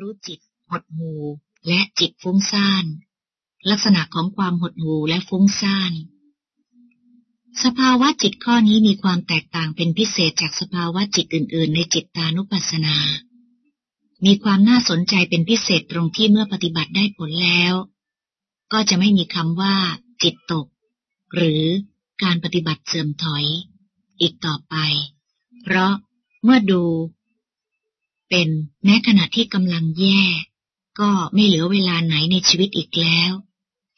รู้จิตหดหูและจิตฟุ้งซ่าน ลักษณะของความหดหูและฟุ้งซ่าน สภาวะจิตข้อนี้มีความแตกต่างเป็นพิเศษจากสภาวะจิตอื่น ๆ ในจิตตานุปัสสนา มีความน่าสนใจเป็นพิเศษตรงที่เมื่อปฏิบัติได้ผลแล้ว ก็จะไม่มีคำว่า จิตตก หรือการปฏิบัติเสื่อมถอย อีกต่อไป เพราะเมื่อดู เป็นแม้ขณะที่กำลังแย่ ก็ไม่เหลือเวลาไหนในชีวิตอีกแล้ว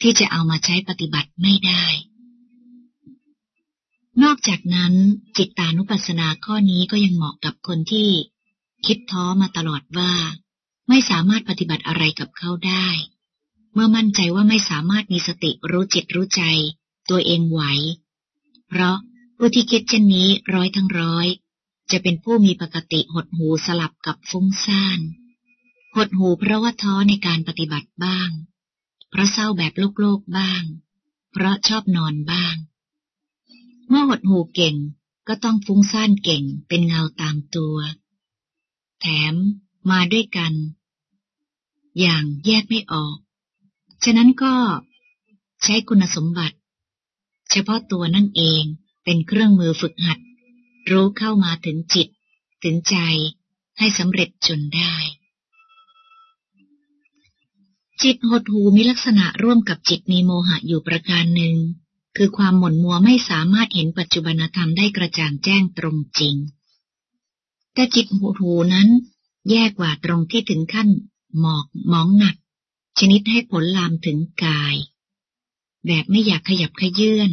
ที่จะเอามาใช้ปฏิบัติไม่ได้ นอกจากนั้น จิตตานุปัสสนาข้อนี้ก็ยังเหมาะกับคนที่คิดท้อมาตลอดว่า ไม่สามารถปฏิบัติอะไรกับเขาได้ เมื่อมั่นใจว่าไม่สามารถมีสติรู้จิตรู้ใจ ตัวเองไหว เพราะผู้ที่คิดเช่นนี้ร้อยทั้งร้อย จะเป็นผู้มีปกติหดหูสลับกับฟุ้งซ่าน หดหูเพราะว่าท้อในการปฏิบัติบ้าง เพราะเศร้าแบบโลกโลกบ้าง เพราะชอบนอนบ้าง เมื่อหดหูเก่งก็ต้องฟุ้งซ่านเก่งเป็นเงาตามตัว แถมมาด้วยกัน อย่างแยกไม่ออก ฉะนั้นก็ใช้คุณสมบัติ เฉพาะตัวนั่นเองเป็นเครื่องมือฝึกหัด รู้เข้ามาถึงจิต ถึงใจให้สำเร็จจนได้ จิตหดหูมีลักษณะร่วมกับจิตมีโมหะอยู่ประการหนึ่ง คือความหม่นมัวไม่สามารถเห็นปัจจุบันธรรมได้กระจ่างแจ้งตรงจริง แต่จิตหดหูนั้นแย่กว่าตรงที่ถึงขั้นหมอกมองหนัก ชนิดให้ผลลามถึงกาย แบบไม่อยากขยับขยื่น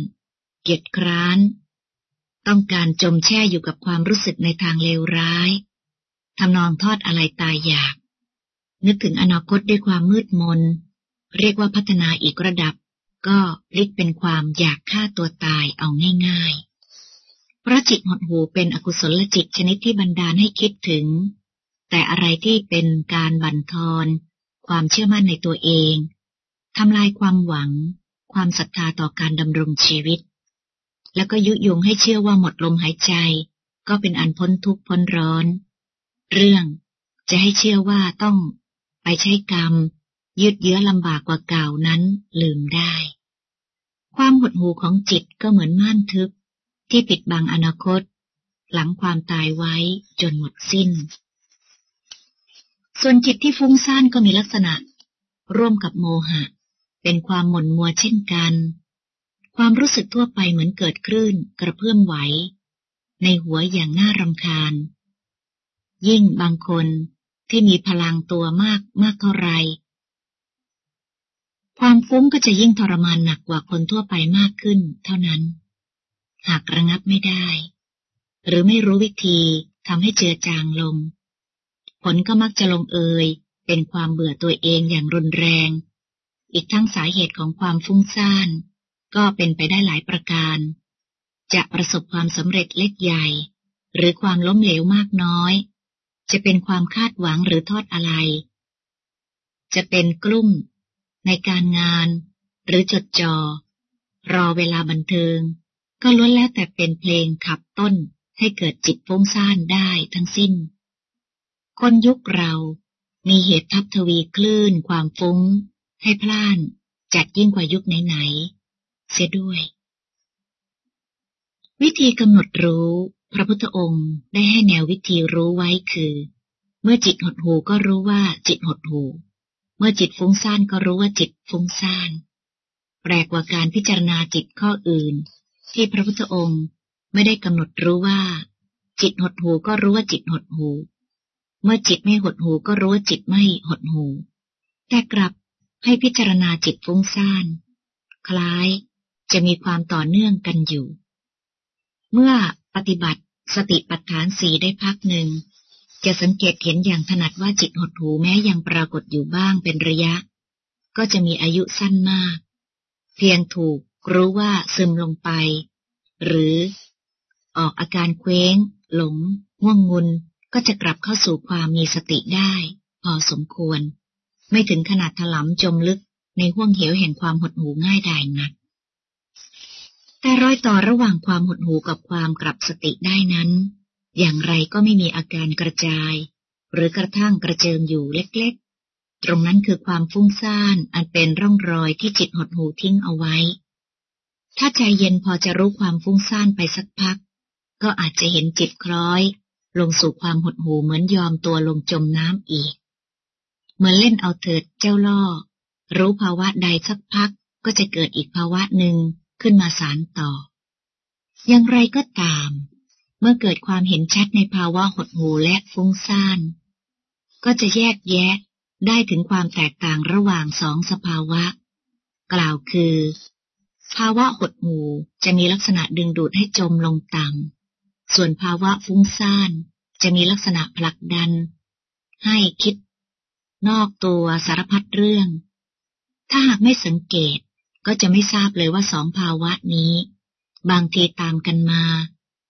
เกียดคร้าน ต้องการจมแช่อยู่กับความรู้สึกในทางเลวร้ายทำนองทอดอะไรตายอยาก นึกถึงอนาคตด้วยความมืดมน เรียกว่าพัฒนาอีกระดับ ก็พลิกเป็นความอยากฆ่าตัวตายเอาง่ายๆ เพราะจิตหดหูเป็นอกุศลจิตชนิดที่บันดาลให้คิดถึง แต่อะไรที่เป็นการบั่นทอน ความเชื่อมั่นในตัวเองทำลายความหวัง ความศรัทธาต่อการดำรงชีวิต แล้วก็ยุยงให้เชื่อว่าหมดลมหายใจ ก็เป็นอันพ้นทุกข์พ้นร้อน เรื่องจะให้เชื่อว่าต้องไปใช้กรรม ยืดเยื้อลำบากกว่าเก่านั้นลืมได้ ความหดหูของจิตก็เหมือนม่านทึบ ที่ปิดบังอนาคต หลังความตายไว้จนหมดสิ้น ส่วนจิตที่ฟุ้งซ่านก็มีลักษณะ ร่วมกับโมหะ เป็นความหม่นมัวเช่นกัน ความรู้สึกทั่วไปเหมือนเกิดคลื่นกระเพื่อมไหว ในหัวอย่างน่ารำคาญ ยิ่งบางคนที่มีพลังตัวมากมากเท่าไร ความฟุ้งก็จะยิ่งทรมานหนักกว่าคนทั่วไปมากขึ้นเท่านั้น หากระงับไม่ได้ หรือไม่รู้วิธีทำให้เจือจางลง ผลก็มักจะลงเอยเป็นความเบื่อตัวเองอย่างรุนแรง อีกทั้งสาเหตุของความฟุ้งซ่าน ก็เป็นไปได้หลายประการ จะประสบความสำเร็จเล็กใหญ่ หรือความล้มเหลวมากน้อย จะเป็นความคาดหวังหรือทอดอะไร จะเป็นกลุ่ม ในการงาน หรือจดจอ่อรอเวลาบันเทิง ก็ล้วนแล้วแต่เป็นเพลงขับต้นให้เกิดจิตฟุ้งซ่านได้ทั้งสิ้น คนยุคเรามีเหตุทับทวีคลื่นความฟุ้ง ให้พล่านจัดยิ่งกว่ายุคไหน เสียด้วย วิธีกำหนดรู้ พระพุทธองค์ได้ให้แนววิธีรู้ไว้คือ เมื่อจิตหดหูก็รู้ว่าจิตหดหูเมื่อจิตฟุ้งซ่านก็รู้ว่าจิตฟุ้งซ่านแปลกกว่าการพิจารณาจิตข้ออื่น ที่พระพุทธองค์ไม่ได้กำหนดรู้ว่า จิตหดหูก็รู้ว่าจิตหดหูเมื่อจิตไม่หดหูก็รู้ว่าจิตไม่หดหูแต่กลับให้พิจารณาจิตฟุ้งซ่าน คล้าย จะมีความต่อเนื่องกันอยู่ เมื่อปฏิบัติสติปัฏฐานสีได้พักหนึ่ง จะสังเกตเห็นอย่างถนัดว่าจิตหดหูแม้ยังปรากฏอยู่บ้างเป็นระยะ ก็จะมีอายุสั้นมาก เพียงถูกรู้ว่าซึมลงไป หรือออกอาการเคว้ง หลงง่วงงุนก็จะกลับเข้าสู่ความมีสติได้ พอสมควร ไม่ถึงขนาดถลำจมลึกในห้วงเหวแห่งความหดหูง่ายดายนัก แต่รอยต่อระหว่างความหดหูกับความกลับสติได้นั้น อย่างไรก็ไม่มีอาการกระจาย หรือกระทั่งกระเจิงอยู่เล็กๆ ตรงนั้นคือความฟุ้งซ่านอันเป็นร่องรอยที่จิตหดหูทิ้งเอาไว้ ถ้าใจเย็นพอจะรู้ความฟุ้งซ่านไปสักพัก ก็อาจจะเห็นจิตคล้อย ลงสู่ความหดหูเหมือนยอมตัวลงจมน้ำอีก เหมือนเล่นเอาเถิดเจ้าล่อ รู้ภาวะใดสักพักก็จะเกิดอีกภาวะหนึ่ง ขึ้นมาสารต่อ อย่างไรก็ตาม เมื่อเกิดความเห็นชัดในภาวะหดหูและฟุ้งซ่าน ก็จะแยกแยะได้ถึงความแตกต่างระหว่างสองสภาวะ กล่าวคือ ภาวะหดหูจะมีลักษณะดึงดูดให้จมลงต่ำส่วนภาวะฟุ้งซ่านจะมีลักษณะผลักดัน ให้คิด นอกตัวสารพัดเรื่อง ถ้าหากไม่สังเกต ก็จะไม่ทราบเลยว่าสองภาวะนี้ บางทีตามกันมา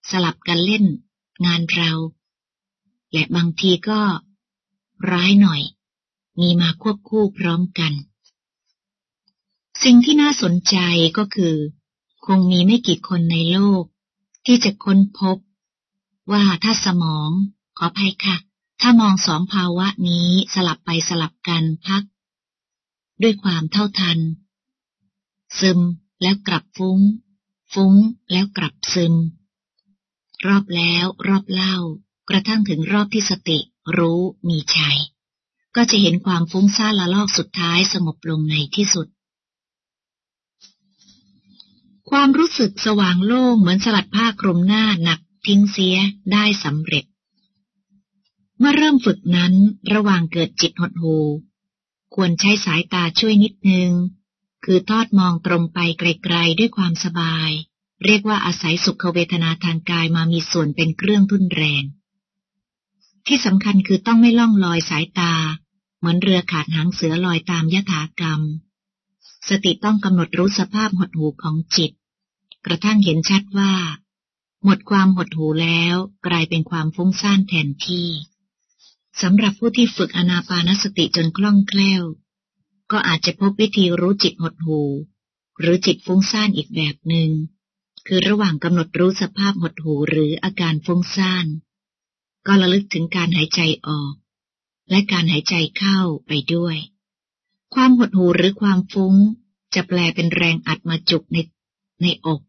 สลับกันเล่น งานเรา และบางทีก็ ร้ายหน่อย มีมาควบคู่พร้อมกัน สิ่งที่น่าสนใจก็คือ คงมีไม่กี่คนในโลก ที่จะค้นพบ ว่าถ้าสมอง ขออภัยค่ะ ถ้ามองสองภาวะนี้สลับไปสลับกันพัก ด้วยความเท่าทัน ซึมแล้วกลับฟุ้ง ฟุ้งแล้วกลับซึม รอบแล้วรอบเล่า กระทั่งถึงรอบที่สติรู้มีชัย ก็จะเห็นความฟุ้งซ่านละลอกสุดท้ายสงบลงในที่สุด ความรู้สึกสว่างโล่งเหมือนสลัดผ้าคลุมหน้าหนักทิ้งเสียได้สำเร็จ เมื่อเริ่มฝึกนั้นระหว่างเกิดจิตหดหูควรใช้สายตาช่วยนิดนึง คือทอดมองตรงไปไกลๆด้วยความสบาย เรียกว่าอาศัยสุขเวทนาทางกายมามีส่วนเป็นเครื่องทุ่นแรง ที่สำคัญคือต้องไม่ล่องลอยสายตา เหมือนเรือขาดหางเสือลอยตามยถากรรม สติต้องกำหนดรู้สภาพหดหูของจิต กระทั่งเห็นชัดว่า หมดความหดหูแล้วกลายเป็นความฟุ้งซ่านแทนที่สำหรับผู้ที่ฝึกอนาปานสติจนคล่องแคล่ว ก็อาจจะพบวิธีรู้จิตหดหูหรือจิตฟุ้งซ่านอีกแบบหนึง่งคือระหว่างกำหนดรู้สภาพหดหูหรืออาการฟุ้งซ่าน ก็ระลึกถึงการหายใจออก และการหายใจเข้าไปด้วย ความหดหูหรือความฟุ้ง จะแปลเป็นแรงอัดมาจุกในในอก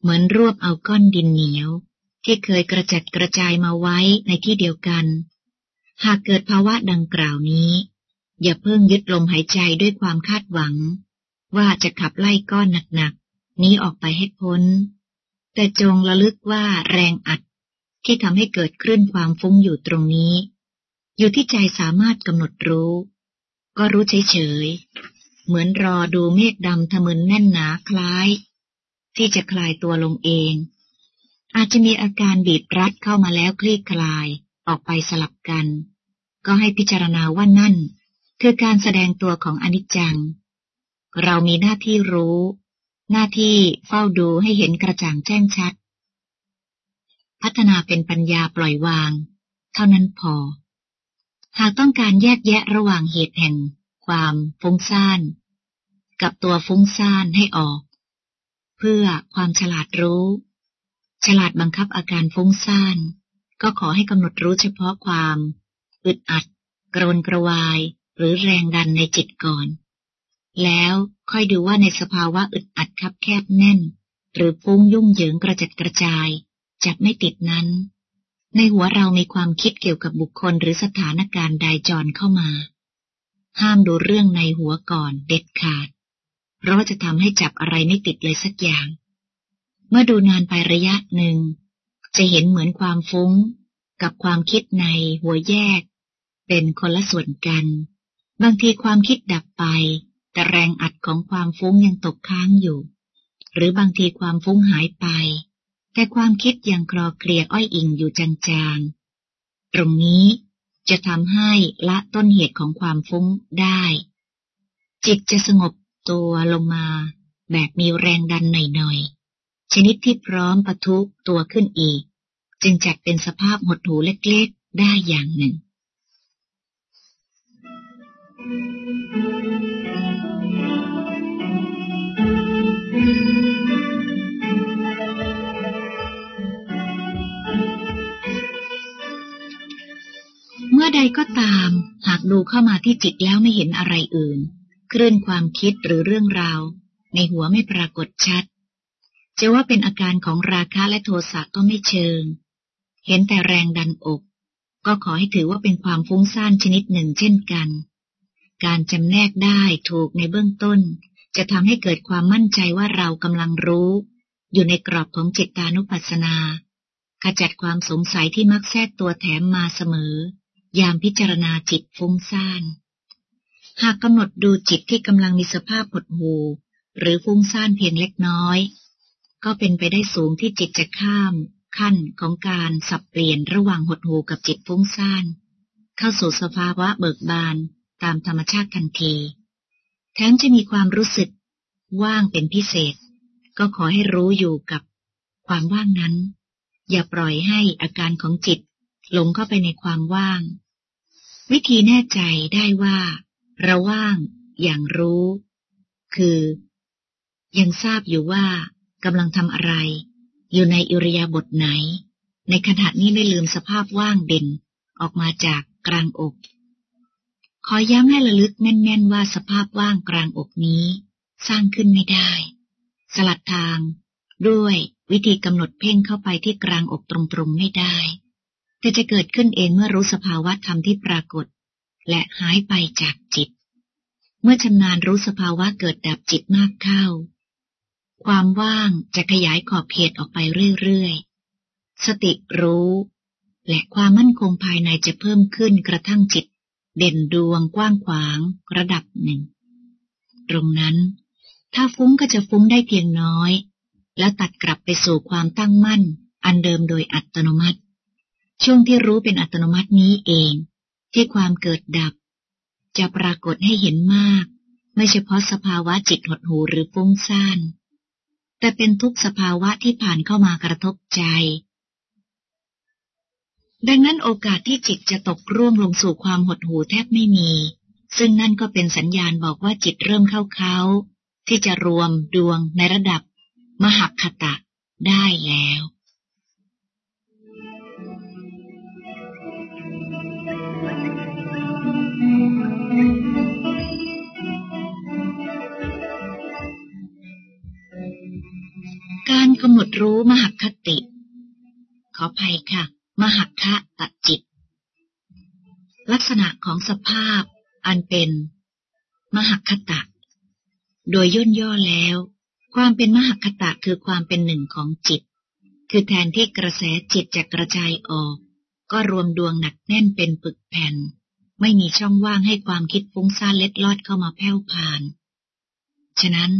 เหมือนรวบเอาก้อนดินเหนียว ที่เคยกระจัดกระจายมาไว้ในที่เดียวกัน หากเกิดภาวะดังกล่าวนี้ อย่าเพิ่งยึดลมหายใจด้วยความคาดหวัง ว่าจะขับไล่ก้อนหนักๆ นี้ออกไปให้พ้น แต่จงระลึกว่าแรงอัดที่ทำให้เกิดคลื่นความฟุ้งอยู่ตรงนี้ อยู่ที่ใจสามารถกำหนดรู้ ก็รู้เฉยๆ เหมือนรอดูเมฆดำทะมึนแน่นหนาคล้าย ที่จะคลายตัวลงเอง อาจจะมีอาการบีบรัดเข้ามาแล้วคลี่คลายออกไปสลับกัน ก็ให้พิจารณาว่านั่น คือการแสดงตัวของอนิจจัง เรามีหน้าที่รู้ หน้าที่เฝ้าดูให้เห็นกระจ่างแจ้งชัด พัฒนาเป็นปัญญาปล่อยวาง เท่านั้นพอ หากต้องการแยกแยะระหว่างเหตุแห่ง ความฟุ้งซ่าน กับตัวฟุ้งซ่านให้ออก เพื่อความฉลาดรู้ ฉลาดบังคับอาการฟุ้งซ่านก็ขอให้กำหนดรู้เฉพาะความ อึดอัด กรนกระวาย หรือแรงดันในจิตก่อน แล้วค่อยดูว่าในสภาวะอึดอัดคับแคบแน่น หรือฟุ้งยุ่งเหยิงกระจัดกระจายจับไม่ติดนั้น ในหัวเรามีความคิดเกี่ยวกับบุคคลหรือสถานการณ์ใดจรเข้ามา ห้ามดูเรื่องในหัวก่อนเด็ดขาด เพราะว่าจะทำให้จับอะไรไม่ติดเลยสักอย่าง เมื่อดูนานไประยะหนึ่ง จะเห็นเหมือนความฟุ้ง กับความคิดในหัวแยก เป็นคนละส่วนกัน บางทีความคิดดับไป แต่แรงอัดของความฟุ้งยังตกค้างอยู่ หรือบางทีความฟุ้งหายไป แต่ความคิดยังคลอเคลียอ้อยอิงอยู่จางๆ ตรงนี้จะทำให้ละต้นเหตุของความฟุ้งได้ จิตจะสงบตัวลงมา แบบมีแรงดันหน่อยๆ ชนิดที่พร้อมปะทุตัวขึ้นอีก จึงจัดเป็นสภาพหดหูเล็กๆ ได้อย่างหนึ่ง เมื่อได้นานไประยะหนึ่งจิตก็ตาม หากดูเข้ามาที่จิตแล้วไม่เห็นอะไรอื่น คลื่นความคิดหรือเรื่องราว ในหัวไม่ปรากฏชัด จะว่าเป็นอาการของราคะและโทสะก็ไม่เชิง เห็นแต่แรงดันอก ก็ขอให้ถือว่าเป็นความฟุ้งซ่านชนิดหนึ่งเช่นกัน การจำแนกได้ถูกในเบื้องต้น จะทำให้เกิดความมั่นใจว่าเรากำลังรู้ อยู่ในกรอบของจิตตานุปัสสนาขจัดความสงสัยที่มักแทรกตัวแถมมาเสมอ ยามพิจารณาจิตฟุ้งซ่าน หากกำหนดดูจิตที่กำลังมีสภาพหดหูหรือฟุ้งซ่านเพียงเล็กน้อย ก็เป็นไปได้สูงที่จิตจะข้าม ขั้นของการสับเปลี่ยนระหว่างหดหูกับจิตฟุ้งซ่าน เข้าสู่สภาวะเบิกบาน ตามธรรมชาติทันที แถมจะมีความรู้สึกว่างเป็นพิเศษ ก็ขอให้รู้อยู่กับความว่างนั้น อย่าปล่อยให้อาการของจิตหลงเข้าไปในความว่าง วิธีแน่ใจได้ว่าเราว่างอย่างรู้ คือ ยังทราบอยู่ว่ากำลังทำอะไร อยู่ในอิริยาบถไหน ในขณะนี้ไม่ลืมสภาพว่างเด่นออกมาจากกลางอก ขอย้ำให้ระลึกแน่น ๆ ว่าสภาพว่างกลางอกนี้ สร้างขึ้นไม่ได้ สลัดทาง ด้วยวิธีกำหนดเพ่งเข้าไปที่กลางอกตรงๆไม่ได้ แต่จะเกิดขึ้นเองเมื่อรู้สภาวะธรรมที่ปรากฏ และหายไปจากจิต เมื่อชำนาญรู้สภาวะเกิดดับจิตมากเข้า ความว่างจะขยายขอบเขตออกไปเรื่อยๆ สติรู้ และความมั่นคงภายในจะเพิ่มขึ้นกระทั่งจิต เด่นดวงกว้างขวางระดับหนึ่ง ตรงนั้น ถ้าฟุ้งก็จะฟุ้งได้เพียงน้อย แล้วตัดกลับไปสู่ความตั้งมั่น อันเดิมโดยอัตโนมัติ ช่วงที่รู้เป็นอัตโนมัตินี้เอง ที่ความเกิดดับ จะปรากฏให้เห็นมาก ไม่เฉพาะสภาวะจิตหดหูหรือฟุ้งซ่านแต่เป็นทุกสภาวะที่ผ่านเข้ามากระทบใจ ดังนั้นโอกาสที่จิตจะตกร่วงลงสู่ความหดหู่แทบไม่มี ซึ่งนั่นก็เป็นสัญญาณบอกว่าจิตเริ่มเข้าเขาที่จะรวมดวงในระดับ มหคตะได้แล้วการกำหนดรู้มหคติ ขอภัยค่ะ มหัคะตจิต ลักษณะของสภาพอันเป็น มหัคตะ โดยย่นย่อแล้ว ความเป็นมหัคตะคือความเป็นหนึ่งของจิต คือแทนที่กระแสจิตจะกระจายออก ก็รวมดวงหนักแน่นเป็นปึกแผ่น ไม่มีช่องว่างให้ความคิดฟุ้งซ่านเล็ดลอดเข้ามาแผ่วผ่าน ฉะนั้น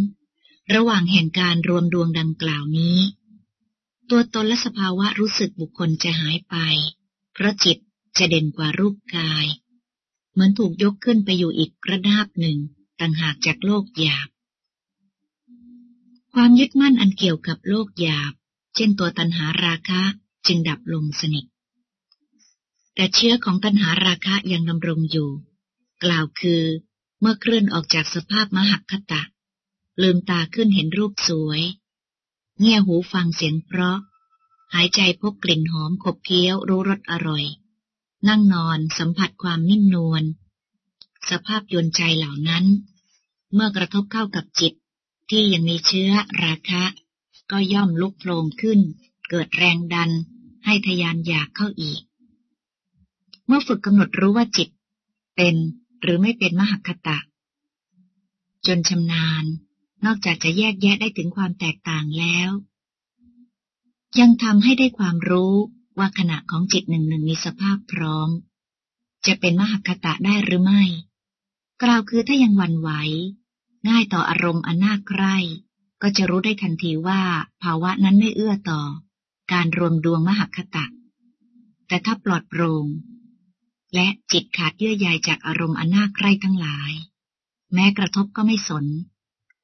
ระหว่างแห่งการรวมดวงดังกล่าวนี้ ตัวตนและสภาวะรู้สึกบุคคลจะหายไป เพราะจิตจะเด่นกว่ารูปกาย เหมือนถูกยกขึ้นไปอยู่อีกระดับหนึ่งต่างหากจากโลกหยาบ ความยึดมั่นอันเกี่ยวกับโลกหยาบ เช่นตัวตัณหาราคะจึงดับลงสนิท แต่เชื้อของตัณหาราคะยังดำรงอยู่ กล่าวคือเมื่อเคลื่อนออกจากสภาพมหคตะ ลืมตาขึ้นเห็นรูปสวย เงี่ยหูฟังเสียงเพราะ หายใจพบกลิ่นหอมขบเคี้ยวรู้รสอร่อย นั่งนอนสัมผัสความนิ่มนวลสภาพยนใจเหล่านั้น เมื่อกระทบเข้ากับจิต ที่ยังมีเชื้อราคะ ก็ย่อมลุกโผล่ขึ้น เกิดแรงดัน ให้ทยานอยากเข้าอีก เมื่อฝึกกำหนดรู้ว่าจิต เป็นหรือไม่เป็นมหคตะ จนชำนาญ นอกจากจะแยกแยะได้ถึงความแตกต่างแล้ว ยังทำให้ได้ความรู้ว่าขณะของจิตหนึ่งหนึ่งมีสภาพพร้อม จะเป็นมหคตะได้หรือไม่ กล่าวคือถ้ายังวันไหว ง่ายต่ออารมณ์อันน่าใคร่ก็จะรู้ได้ทันทีว่าภาวะนั้นไม่เอื้อต่อ การรวมดวงมหคตะ แต่ถ้าปลอดโปร่งและจิตขาดเยื่อใยจากอารมณ์อันน่าใคร่ทั้งหลาย แม้กระทบก็ไม่สน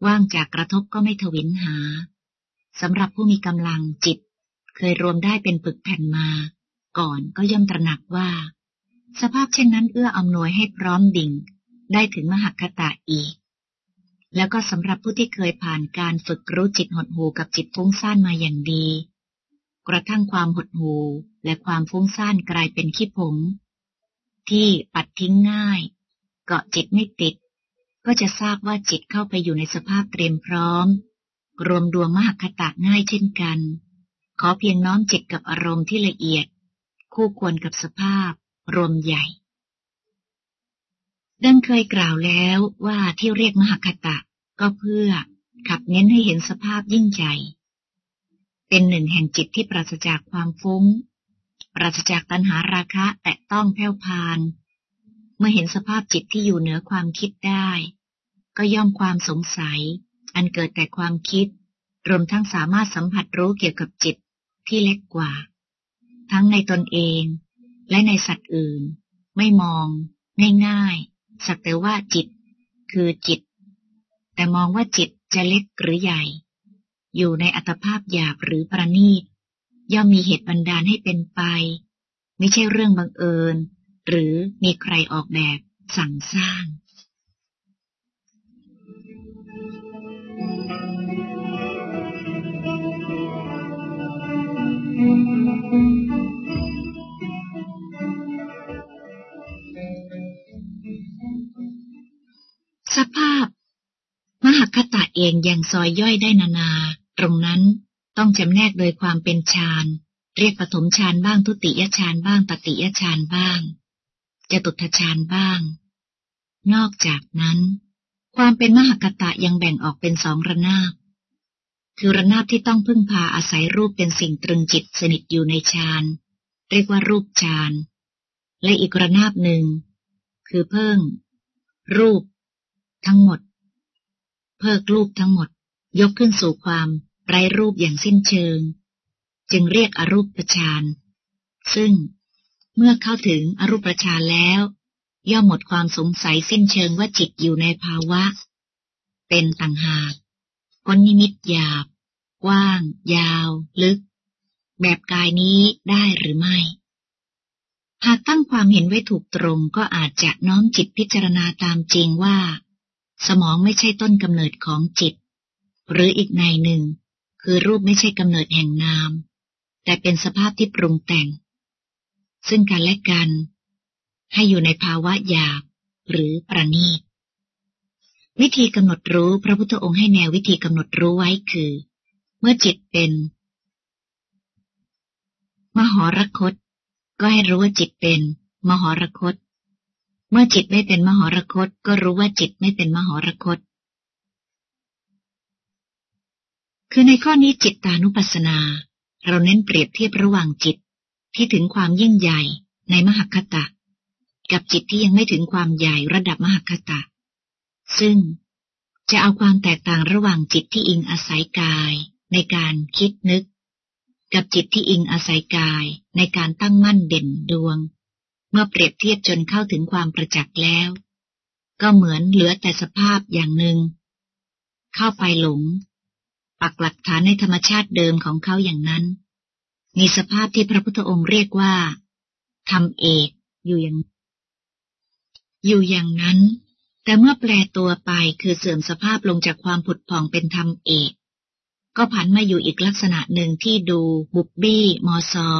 ว่างจากกระทบก็ไม่ทวินหาสำหรับผู้มีกำลังจิต เคยรวมได้เป็นปึกแผ่นมา ก่อนก็ย่อมตระหนักว่า สภาพเช่นนั้นเอื้ออำนวยให้พร้อมดิ่ง ได้ถึงมหคตาอีก แล้วก็สำหรับผู้ที่เคยผ่านการฝึกรู้จิตหดหูกับจิตฟุ้งซ่านมาอย่างดี กระทั่งความหดหูและความฟุ้งซ่านกลายเป็นขี้ผงที่ปัดทิ้งง่าย เกาะจิตไม่ติด ก็จะทราบว่าจิตเข้าไปอยู่ในสภาพเตรียมพร้อม รวมดวงมหคตะง่ายเช่นกัน ขอเพียงน้อมจิตกับอารมณ์ที่ละเอียด คู่ควรกับสภาพ รวมใหญ่ดังเคยกล่าวแล้วว่าที่เรียกมหคตะก็เพื่อขับเน้นให้เห็นสภาพยิ่งใหญ่ เป็นหนึ่งแห่งจิตที่ปราศจากความฟุง้ง ปราศจากตัณหาราคะแตะต้องแผ่วพาน เมื่อเห็นสภาพจิตที่อยู่เหนือความคิดได้ ก็ย่อมความสงสัย อันเกิดแต่ความคิด รวมทั้งสามารถสัมผัสรู้เกี่ยวกับจิตที่เล็กกว่า ทั้งในตนเองและในสัตว์อื่น ไม่มอง ง่ายๆ สักแต่ว่าจิต คือจิต แต่มองว่าจิตจะเล็กหรือใหญ่ อยู่ในอัตภาพหยาบหรือประณีตย่อมมีเหตุบันดาลให้เป็นไป ไม่ใช่เรื่องบังเอิญ หรือมีใครออกแบบสั่งสร้าง สภาพ มหคตะเองยังซอยย่อยได้นานา ตรงนั้นต้องจำแนกโดยความเป็นฌานเรียกปฐมฌานบ้างทุติยฌานบ้างตติยฌานบ้างจะตุทฌานบ้าง นอกจากนั้น ความเป็นมหคตะยังแบ่งออกเป็นสองระนาบ คือระนาบที่ต้องพึ่งพาอาศัยรูปเป็นสิ่งตรึงจิตสนิทอยู่ในฌานเรียกว่ารูปฌานและอีกระนาบหนึ่ง คือเพิ่ง รูป ทั้งหมด เพิกรูปทั้งหมด ยกขึ้นสู่ความไร้รูปอย่างสิ้นเชิง จึงเรียกอรูปฌานซึ่งเมื่อเข้าถึงอรูปฌานแล้ว ย่อมหมดความสงสัยสิ้นเชิงว่าจิตอยู่ในภาวะ เป็นต่างหากก้นนิมิตหยาบ กว้าง ยาว ลึก แบบกายนี้ได้หรือไม่ หากตั้งความเห็นไว้ถูกตรงก็อาจจะน้อมจิตพิจารณาตามจริงว่า สมองไม่ใช่ต้นกำเนิดของจิต หรืออีกในหนึ่ง คือรูปไม่ใช่กำเนิดแห่งนาม แต่เป็นสภาพที่ปรุงแต่ง ซึ่งกันและกัน ให้อยู่ในภาวะหยาบหรือประณีต วิธีกำหนดรู้พระพุทธองค์ให้แนววิธีกำหนดรู้ไว้คือ เมื่อจิตเป็น มหรคต ก็ให้รู้ว่าจิตเป็น มหรคต เมื่อจิตไม่เป็นมหรคต ก็รู้ว่าจิตไม่เป็นมหรคต คือในข้อนี้จิตตานุปัสสนา เราเน้นเปรียบเทียบระหว่างจิตที่ถึงความยิ่งใหญ่ในมหคตะ กับจิตที่ยังไม่ถึงความใหญ่ระดับมหคตะ ซึ่งจะเอาความแตกต่างระหว่างจิตที่อิงอาศัยกายในการคิดนึก กับจิตที่อิงอาศัยกายในการตั้งมั่นเด่นดวง เมื่อเปรียบเทียบจนเข้าถึงความประจักษ์แล้ว ก็เหมือนเหลือแต่สภาพอย่างหนึ่ง เข้าไปหลง ปักหลักฐานในธรรมชาติเดิมของเขาอย่างนั้น มีสภาพที่พระพุทธองค์เรียกว่าทำเอกอยู่อย่าง อยู่อย่างนั้น แต่เมื่อแปลตัวไปคือเสื่อมสภาพลงจากความผุดผ่องเป็นธรรมเอกก็ผันมาอยู่อีกลักษณะหนึ่งที่ดูบุบบี้ มอซอ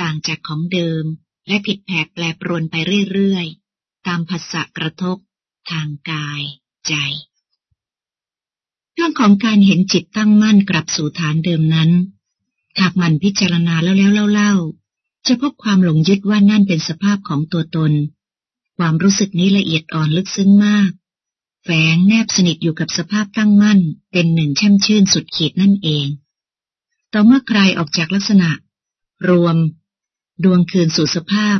ต่างจากของเดิม และผิดแผกแปรปรวนไปเรื่อยๆ ตามภาษากระทบทางกายใจเรื่องของการเห็นจิตตั้งมั่นกลับสู่ฐานเดิมนั้นหากมันพิจารณาแล้วแล้วเล่าๆจะพบความหลงยึดว่านั่นเป็นสภาพของตัวตน ความรู้สึกนี้ละเอียดอ่อนลึกซึ้งมาก แฝงแนบสนิทอยู่กับสภาพตั้งมั่น เป็นหนึ่งแช่มชื่นสุดขีดนั่นเอง ต่อเมื่อใครออกจากลักษณะ รวม ดวงคืนสู่สภาพ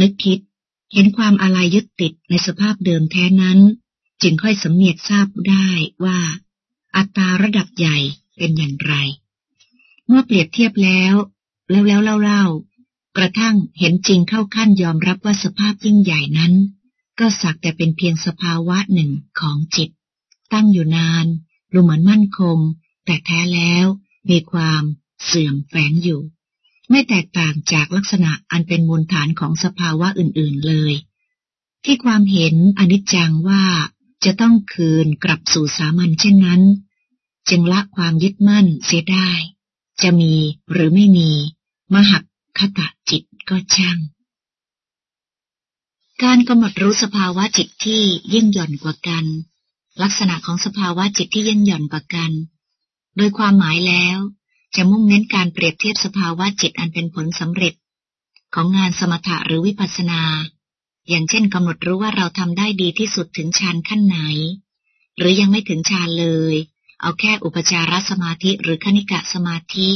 นึกคิด เห็นความอะไรยึดติดในสภาพเดิมแท้นั้น จึงค่อยสำเนียกทราบได้ว่า อัตราระดับใหญ่เป็นอย่างไร เมื่อเปรียบเทียบแล้ว แล้วแล้วเล่าๆกระทั่งเห็นจริงเข้าขั้นยอมรับว่าสภาพยิ่งใหญ่นั้น ก็สักแต่เป็นเพียงสภาวะหนึ่งของจิต ตั้งอยู่นานดูเหมือนมั่นคง แต่แท้แล้วมีความเสื่อมแฝงอยู่ ไม่แตกต่างจากลักษณะอันเป็นมูลฐานของสภาวะอื่นๆเลย ที่ความเห็นอนิจจังว่าจะต้องคืนกลับสู่สามัญเช่นนั้น จึงละความยึดมั่นเสียได้ จะมีหรือไม่มี มหักคตะจิตก็ช่าง การกำหนดรู้สภาวะจิตที่ยิ่งหย่อนกว่ากัน ลักษณะของสภาวะจิตที่ยิ่งหย่อนกว่ากัน โดยความหมายแล้ว จะมุ่งเน้นการเปรียบเทียบสภาวะจิตอันเป็นผลสำเร็จ ของงานสมถะหรือวิปัสสนา อย่างเช่นกำหนดรู้ว่าเราทำได้ดีที่สุดถึงฌานขั้นไหน หรือยังไม่ถึงฌานเลย เอาแค่อุปจารสมาธิหรือคณิกะสมาธิ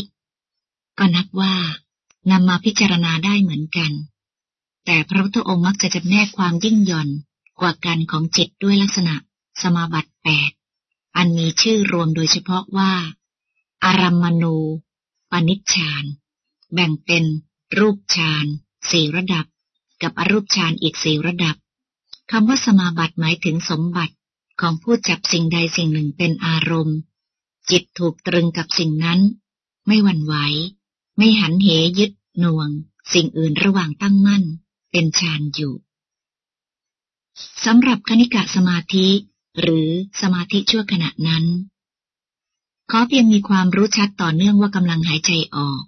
ก็นับว่านำมาพิจารณาได้เหมือนกัน แต่พระพุทธองค์มักจะจำแนกความยิ่งหย่อนกว่ากันของจิตด้วยลักษณะสมาบัติแปดอันมีชื่อรวมโดยเฉพาะว่า อารัมมณูปนิชฌาน แบ่งเป็นรูปฌานสี่ระดับ กับอรูปฌานอีกสี่ระดับคำว่าสมาบัติหมายถึงสมบัติของผู้จับสิ่งใดสิ่งหนึ่งเป็นอารมณ์ จิตถูกตรึงกับสิ่งนั้น ไม่หวั่นไหว ไม่หันเหยึดหน่วง สิ่งอื่นระหว่างตั้งมั่น เป็นฌานอยู่สำหรับคณิกะสมาธิ หรือสมาธิชั่วขณะนั้น ขอเพียงมีความรู้ชัดต่อเนื่องว่ากำลังหายใจออก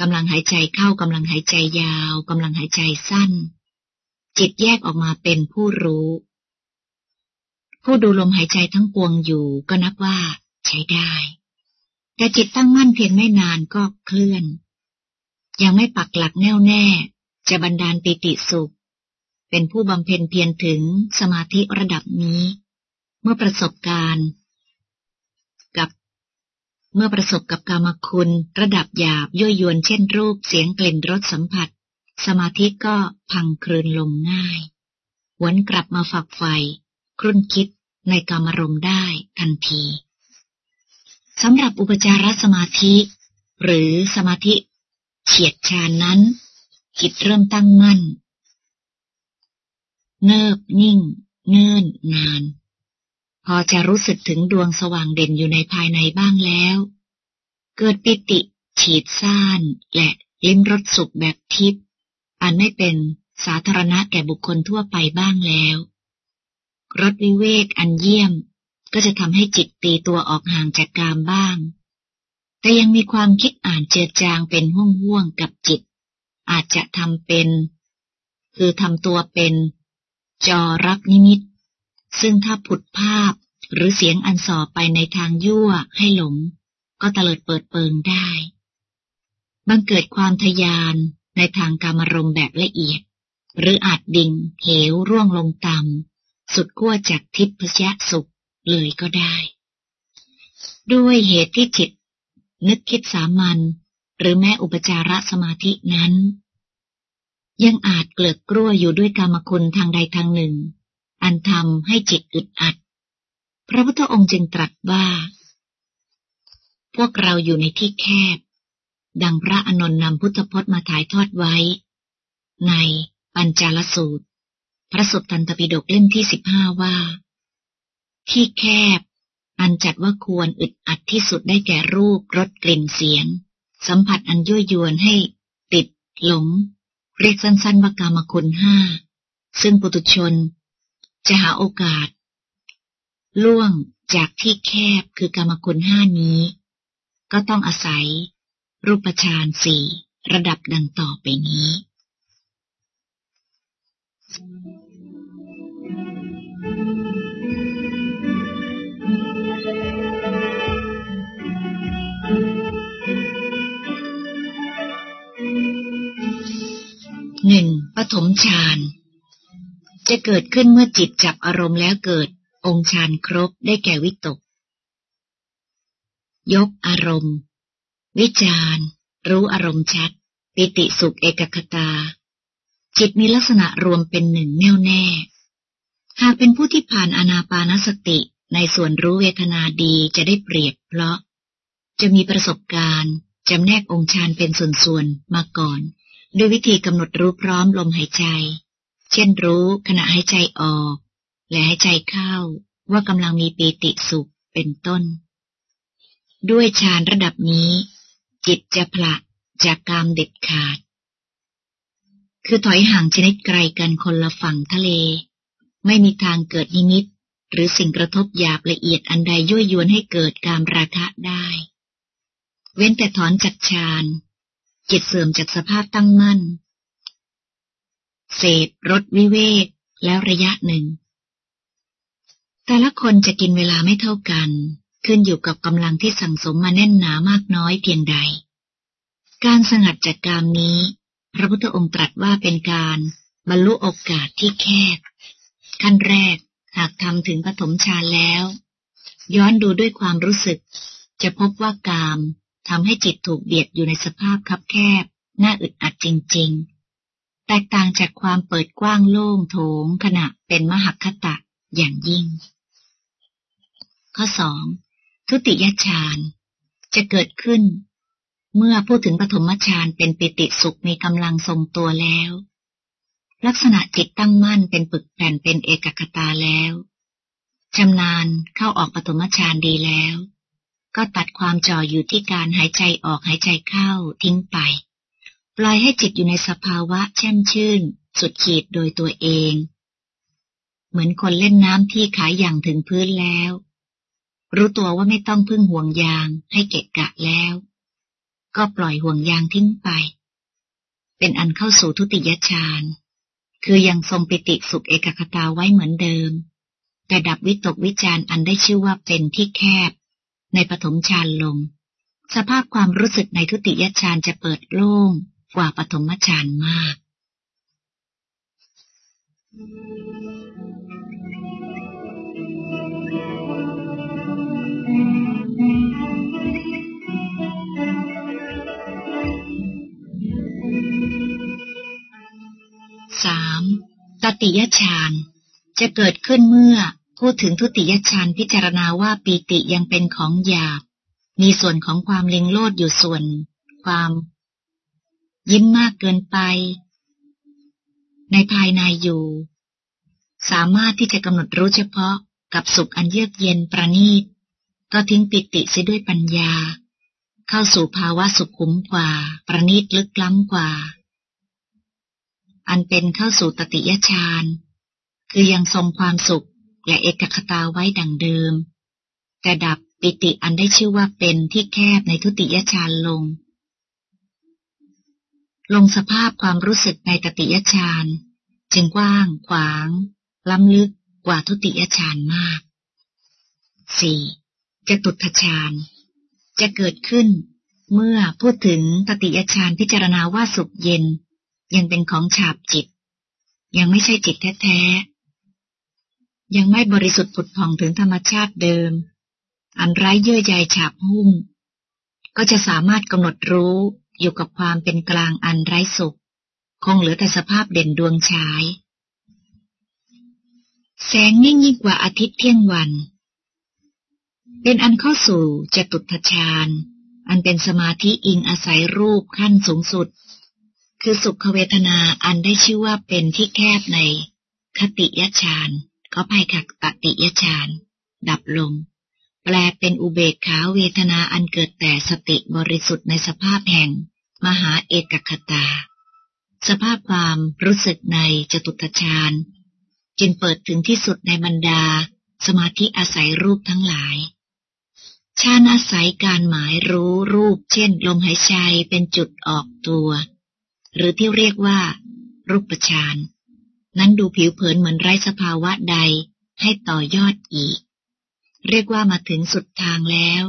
กำลังหายใจเข้ากำลังหายใจยาวกำลังหายใจสั้น จิตแยกออกมาเป็นผู้รู้ ผู้ดูลมหายใจทั้งปวงอยู่ก็นับว่าใช้ได้ แต่จิตตั้งมั่นเพียงไม่นานก็เคลื่อน ยังไม่ปักหลักแน่วแน่ จะบันดาลปิติสุข เป็นผู้บำเพ็ญเพียรถึงสมาธิระดับนี้ เมื่อประสบการณ์ เมื่อประสบกับกรรมคุณ ระดับหยาบย่อยยวนเช่นรูปเสียงกลิ่นรสสัมผัส สมาธิก็พังคลืนลงง่ายวนกลับมาฝักใฝ่ครุ่นคิดในกรรมรมได้ทันทีสำหรับอุปจารสมาธิ หรือสมาธิ เฉียดชานนั้น จิตเริ่มตั้งมั่น เนิบนิ่ง เนื่นนาน พอจะรู้สึกถึงดวงสว่างเด่นอยู่ในภายในบ้างแล้ว เกิดปิติ ฉีดซ่าน และลิ้มรสสุขแบบทิพย์อันไม่เป็นสาธารณะแก่บุคคลทั่วไปบ้างแล้วรสวิเวกอันเยี่ยมก็จะทำให้จิตตีตัวออกห่างจากกามบ้าง แต่ยังมีความคิดอ่านเจือจางเป็นห่วงๆกับจิต อาจจะทำเป็น คือทำตัวเป็น จอรับนิมิต ซึ่งถ้าผุดภาพหรือเสียงอันสอไปในทางยั่วให้หลง ก็เตลิดเปิดเปิงได้ บังเกิดความทยานในทางการมรมแบบละเอียด หรืออาจดิ่งเหวร่วงลงต่ำสุดขั้วจากทิพยสุขเลยก็ได้ ด้วยเหตุที่จิต นึกคิดสามัญหรือแม้อุปจารสมาธินั้น ยังอาจเกลือกกลั้วอยู่ด้วยกรรมคุณทางใดทางหนึ่ง อันทำให้จิตอึดอัด พระพุทธองค์จึงตรัสว่า พวกเราอยู่ในที่แคบ ดังพระอนนท์นำพุทธพจน์มาถ่ายทอดไว้ ในปัญจาลสูตร พระสุตตันตปิฎกเล่มที่สิบห้าว่า ที่แคบ อันจัดว่าควรอึดอัดที่สุดได้แก่รูปรสกลิ่นเสียง สัมผัสอันยั่วยวนให้ติดหลง เรียกสั้นๆว่ากามคุณห้าซึ่งปุตุชน จะหาโอกาส ล่วงจากที่แคบคือกามคุณห้านี้ ก็ต้องอาศัย รูปฌานสี่ระดับดังต่อไปนี้หนึ่งปฐมฌาน จะเกิดขึ้นเมื่อจิตจับอารมณ์แล้วเกิดองค์ฌานครบได้แก่วิตก ยกอารมณ์ วิจารรู้อารมณ์ชัด ปิติสุขเอกคตา จิตมีลักษณะรวมเป็นหนึ่งแน่วแน่ หากเป็นผู้ที่ผ่านอนาปานสติในส่วนรู้เวทนาดีจะได้เปรียบเพราะ จะมีประสบการณ์จำแนกองค์ฌานเป็นส่วนๆมาก่อน ด้วยวิธีกำหนดรู้พร้อมลมหายใจ เช่นรู้ขณะหายใจออก และหายใจเข้าว่ากำลังมีปีติสุขเป็นต้น ด้วยฌานระดับนี้ จิตจะผละจากกามเด็ดขาด คือถอยห่างชนิดไกลกันคนละฝั่งทะเล ไม่มีทางเกิดนิมิต หรือสิ่งกระทบหยาบละเอียดอันใดยั่วยวนให้เกิดการราคะได้ เว้นแต่ถอนจากฌานจิตเสื่อมจากสภาพตั้งมั่น เสพรสวิเวกแล้วระยะหนึ่ง แต่ละคนจะกินเวลาไม่เท่ากัน ขึ้นอยู่กับกำลังที่สั่งสมมาแน่นหนามากน้อยเพียงใด การสงัดจากกามนี้ พระพุทธองค์ตรัสว่าเป็นการบรรลุโอกาสที่แคบ ขั้นแรกหากทำถึงปฐมฌานแล้ว ย้อนดูด้วยความรู้สึก จะพบว่ากามทำให้จิตถูกเบียดอยู่ในสภาพคับแคบ น่าอึดอัดจริง ๆ แตกต่างจากความเปิดกว้างโล่งโถงขณะเป็นมหคตะอย่างยิ่ง ข้อสองทุติยฌานจะเกิดขึ้น เมื่อพูดถึงปฐมฌานเป็นปิติสุขมีกำลังทรงตัวแล้ว ลักษณะจิตตั้งมั่นเป็นปึกแผ่นเป็นเอกคตาแล้วชำนาญเข้าออกปฐมฌานดีแล้ว ก็ตัดความจ่ออยู่ที่การหายใจออกหายใจเข้าทิ้งไป ปล่อยให้จิตอยู่ในสภาวะแช่มชื่น สุดขีดโดยตัวเอง เหมือนคนเล่นน้ำที่ขายอย่างถึงพื้นแล้ว รู้ตัวว่าไม่ต้องพึ่งห่วงยางให้เกะกะแล้ว ก็ปล่อยห่วงยางทิ้งไป เป็นอันเข้าสู่ทุติยฌานคือยังทรงปิติสุขเอกคตาไว้เหมือนเดิม แต่ดับวิตกวิจารอันได้ชื่อว่าเป็นที่แคบ ในปฐมฌานลง สภาพความรู้สึกในทุติยฌานจะเปิดโล่ง กว่าปฐมฌานมากสามตติยฌานจะเกิดขึ้นเมื่อพูดถึงทุติยฌานพิจารณาว่าปีติยังเป็นของหยาบ มีส่วนของความเล็งโลดอยู่ส่วน ความ ยิ้มมากเกินไป ในภายในอยู่ สามารถที่จะกำหนดรู้เฉพาะกับสุขอันเยือกเย็นประณีต ก็ทิ้งปิติเสียด้วยปัญญา เข้าสู่ภาวะสุขขุมกว่า ประณีตลึกล้ำกว่า อันเป็นเข้าสู่ตติยฌานคือยังทรงความสุขและเอกคตาไว้ดังเดิม แต่ดับปิติอันได้ชื่อว่าเป็นที่แคบในทุติยฌานลง ลงสภาพความรู้สึกในตติยฌานจึงกว้าง ขวาง ล้ำลึกกว่าทุติยฌานมาก 4. จะตุทฌานจะเกิดขึ้น เมื่อพูดถึงตติยฌานพิจารณาว่าสุขเย็น ยังเป็นของฉาบจิต ยังไม่ใช่จิตแท้ๆ ยังไม่บริสุทธิ์ผุดผ่องถึงธรรมชาติเดิม อันไร้เยื่อใยฉาบหุ้ม ก็จะสามารถกำหนดรู้ อยู่กับความเป็นกลางอันไร้สุข คงเหลือแต่สภาพเด่นดวงฉาย แสงยิ่งยิ่งกว่าอาทิตย์เที่ยงวัน เป็นอันเข้าสู่จตุทชาญอันเป็นสมาธิอิงอาศัยรูปขั้นสูงสุด คือสุขเวทนาอันได้ชื่อว่าเป็นที่แคบในคติยฌานเขาภัยขักตติยฌานดับลง แปลเป็นอุเบกขาเวทนาอันเกิดแต่สติบริสุทธิ์ในสภาพแห่ง มหาเอกคตา สภาพความรู้สึกในจตุตฌานจึงเปิดถึงที่สุดในบรรดา สมาธิอาศัยรูปทั้งหลายฌานอาศัยการหมายรู้รูป เช่น ลมหายใจเป็นจุดออกตัว หรือที่เรียกว่า รูปฌานนั้นดูผิวเผินเหมือนไร้สภาวะใดให้ต่อยอดอีก เรียกว่ามาถึงสุดทางแล้ว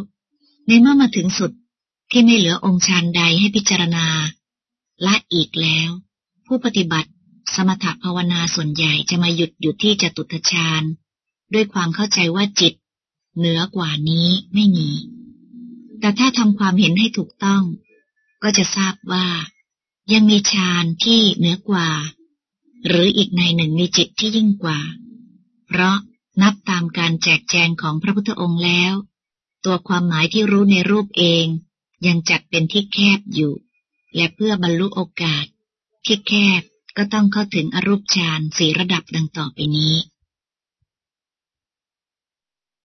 ในเมื่อมาถึงสุด ที่ไม่เหลือองค์ฌานใดให้พิจารณา ละอีกแล้ว ผู้ปฏิบัติ สมถภาวนาส่วนใหญ่จะมาหยุดอยู่ที่จตุตฌานด้วยความเข้าใจว่าจิต เหนือกว่านี้ไม่มี แต่ถ้าทำความเห็นให้ถูกต้อง ก็จะทราบว่า ยังมีฌานที่เหนือกว่า หรืออีกในหนึ่งมีจิตที่ยิ่งกว่า เพราะนับตามการแจกแจงของพระพุทธองค์แล้ว ตัวความหมายที่รู้ในรูปเอง ยังจัดเป็นที่แคบอยู่ และเพื่อบรรลุโอกาส ที่แคบก็ต้องเข้าถึงอรูปฌานสี่ระดับดังต่อไปนี้